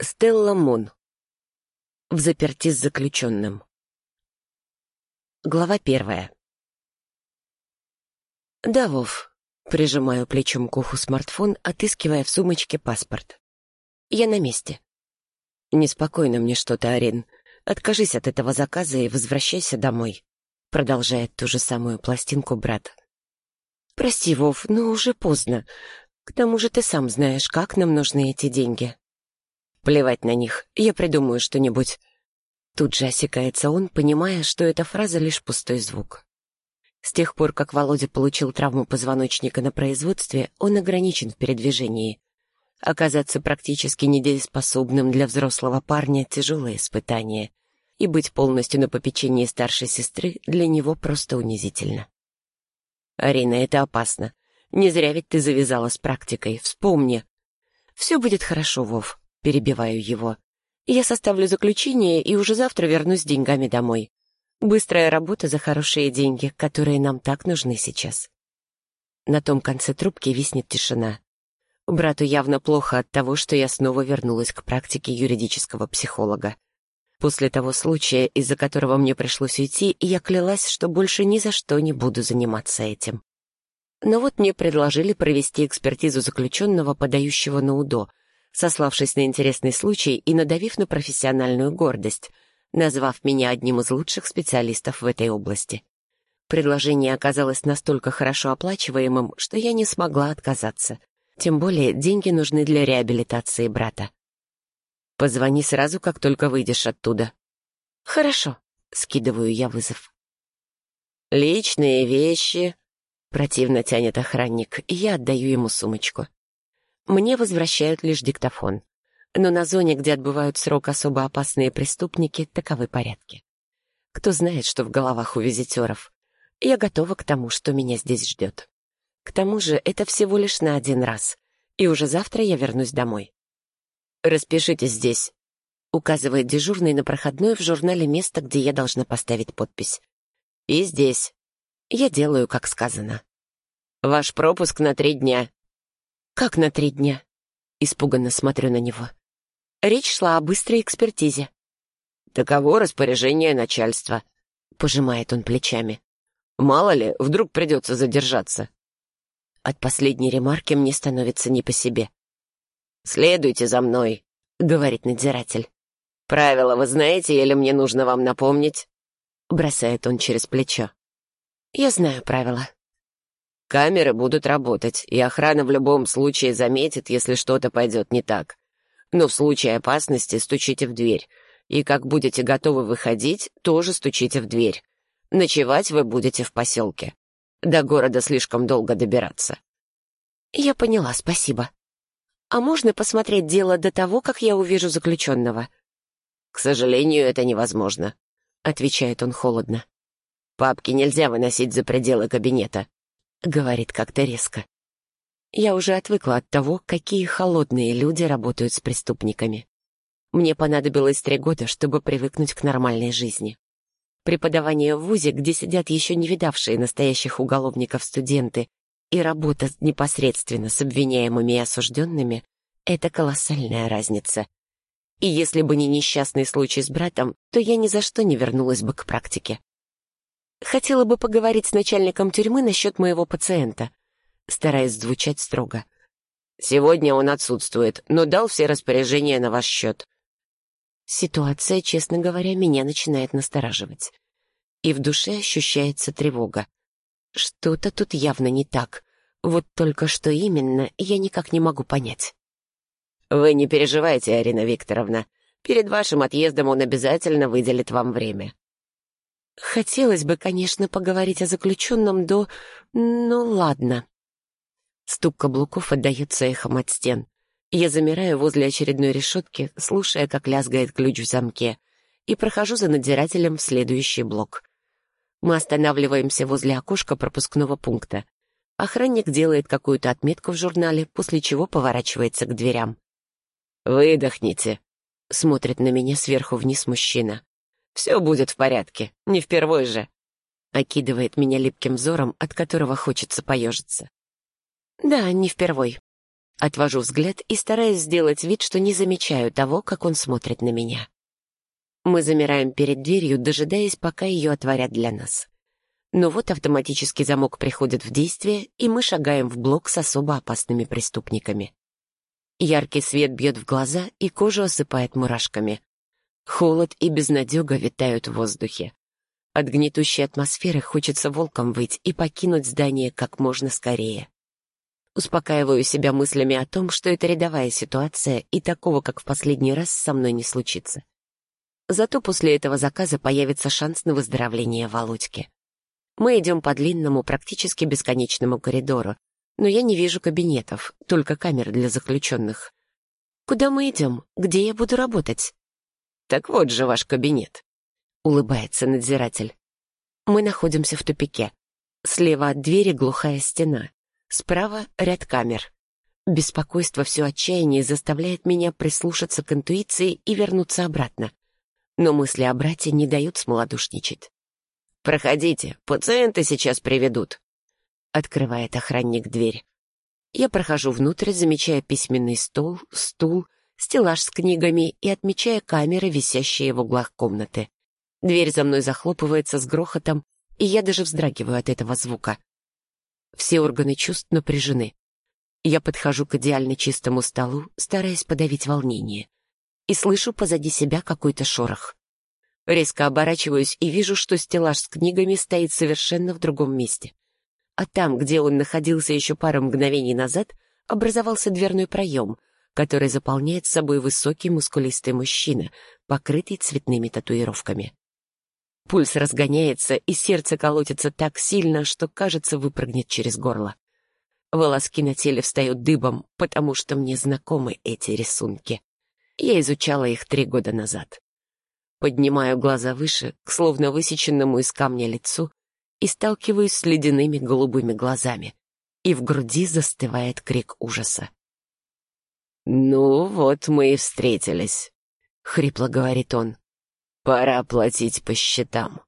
Стелла Мун. В заперти с заключенным. Глава первая. Да, Вов. Прижимаю плечом к уху смартфон, отыскивая в сумочке паспорт. Я на месте. Неспокойно мне что-то, Арин. Откажись от этого заказа и возвращайся домой. Продолжает ту же самую пластинку брат. Прости, Вов, но уже поздно. К тому же ты сам знаешь, как нам нужны эти деньги. Плевать на них, я придумаю что-нибудь. Тут же осекается он, понимая, что эта фраза лишь пустой звук. С тех пор, как Володя получил травму позвоночника на производстве, он ограничен в передвижении. Оказаться практически недееспособным для взрослого парня — тяжелое испытание, и быть полностью на попечении старшей сестры для него просто унизительно. «Арина, это опасно. Не зря ведь ты завязала с практикой. Вспомни. Все будет хорошо, Вов. Перебиваю его. Я составлю заключение и уже завтра вернусь с деньгами домой. Быстрая работа за хорошие деньги, которые нам так нужны сейчас. На том конце трубки виснет тишина. Брату явно плохо от того, что я снова вернулась к практике юридического психолога. После того случая, из-за которого мне пришлось уйти, я клялась, что больше ни за что не буду заниматься этим. Но вот мне предложили провести экспертизу заключенного, подающего на УДО, сославшись на интересный случай и надавив на профессиональную гордость, назвав меня одним из лучших специалистов в этой области. Предложение оказалось настолько хорошо оплачиваемым, что я не смогла отказаться. Тем более деньги нужны для реабилитации брата. Позвони сразу, как только выйдешь оттуда. Хорошо, скидываю я вызов. Личные вещи. Противно тянет охранник, и я отдаю ему сумочку. Мне возвращают лишь диктофон. Но на зоне, где отбывают срок особо опасные преступники, таковы порядки. Кто знает, что в головах у визитеров. Я готова к тому, что меня здесь ждет. К тому же это всего лишь на один раз, и уже завтра я вернусь домой. «Распишитесь здесь», — указывает дежурный на проходной в журнале место, где я должна поставить подпись. «И здесь. Я делаю, как сказано. Ваш пропуск на три дня. «Как на три дня?» Испуганно смотрю на него. Речь шла о быстрой экспертизе. «Таково распоряжение начальства», — пожимает он плечами. «Мало ли, вдруг придется задержаться». От последней ремарки мне становится не по себе. «Следуйте за мной», — говорит надзиратель. «Правила вы знаете или мне нужно вам напомнить?» Бросает он через плечо. «Я знаю правила», Камеры будут работать, и охрана в любом случае заметит, если что-то пойдет не так. Но в случае опасности стучите в дверь. И как будете готовы выходить, тоже стучите в дверь. Ночевать вы будете в поселке. До города слишком долго добираться. Я поняла, спасибо. А можно посмотреть дело до того, как я увижу заключенного? К сожалению, это невозможно, отвечает он холодно. Папки нельзя выносить за пределы кабинета. — говорит как-то резко. Я уже отвыкла от того, какие холодные люди работают с преступниками. Мне понадобилось три года, чтобы привыкнуть к нормальной жизни. Преподавание в ВУЗе, где сидят еще не видавшие настоящих уголовников студенты, и работа непосредственно с обвиняемыми и осужденными — это колоссальная разница. И если бы не несчастный случай с братом, то я ни за что не вернулась бы к практике. Хотела бы поговорить с начальником тюрьмы насчет моего пациента, стараясь звучать строго. Сегодня он отсутствует, но дал все распоряжения на ваш счет. Ситуация, честно говоря, меня начинает настораживать. И в душе ощущается тревога. Что-то тут явно не так. Вот только что именно, я никак не могу понять. Вы не переживайте, Арина Викторовна. Перед вашим отъездом он обязательно выделит вам время. Хотелось бы, конечно, поговорить о заключенном до... Ну, ладно. Стук каблуков отдается эхом от стен. Я замираю возле очередной решетки, слушая, как лязгает ключ в замке, и прохожу за надзирателем в следующий блок. Мы останавливаемся возле окошка пропускного пункта. Охранник делает какую-то отметку в журнале, после чего поворачивается к дверям. «Выдохните», — смотрит на меня сверху вниз мужчина. Все будет в порядке, не впервой же. Окидывает меня липким взором, от которого хочется поежиться. Да, не впервой. Отвожу взгляд и стараюсь сделать вид, что не замечаю того, как он смотрит на меня. Мы замираем перед дверью, дожидаясь, пока ее отворят для нас. Но вот автоматический замок приходит в действие, и мы шагаем в блок с особо опасными преступниками. Яркий свет бьет в глаза, и кожу осыпает мурашками. Холод и безнадега витают в воздухе. От гнетущей атмосферы хочется волком выйти и покинуть здание как можно скорее. Успокаиваю себя мыслями о том, что это рядовая ситуация, и такого, как в последний раз, со мной не случится. Зато после этого заказа появится шанс на выздоровление Володьки. Мы идем по длинному, практически бесконечному коридору, но я не вижу кабинетов, только камеры для заключенных. Куда мы идем? Где я буду работать? Так вот же ваш кабинет, — улыбается надзиратель. Мы находимся в тупике. Слева от двери глухая стена. Справа — ряд камер. Беспокойство все отчаяние заставляет меня прислушаться к интуиции и вернуться обратно. Но мысли о брате не дают смолодушничать. «Проходите, пациенты сейчас приведут», — открывает охранник дверь. Я прохожу внутрь, замечая письменный стол, стул, стеллаж с книгами и отмечая камеры, висящие в углах комнаты. Дверь за мной захлопывается с грохотом, и я даже вздрагиваю от этого звука. Все органы чувств напряжены. Я подхожу к идеально чистому столу, стараясь подавить волнение, и слышу позади себя какой-то шорох. Резко оборачиваюсь и вижу, что стеллаж с книгами стоит совершенно в другом месте. А там, где он находился еще пару мгновений назад, образовался дверной проем, который заполняет собой высокий мускулистый мужчина, покрытый цветными татуировками. Пульс разгоняется, и сердце колотится так сильно, что, кажется, выпрыгнет через горло. Волоски на теле встают дыбом, потому что мне знакомы эти рисунки. Я изучала их три года назад. Поднимаю глаза выше, к словно высеченному из камня лицу, и сталкиваюсь с ледяными голубыми глазами. И в груди застывает крик ужаса. «Ну вот мы и встретились», — хрипло говорит он. «Пора платить по счетам».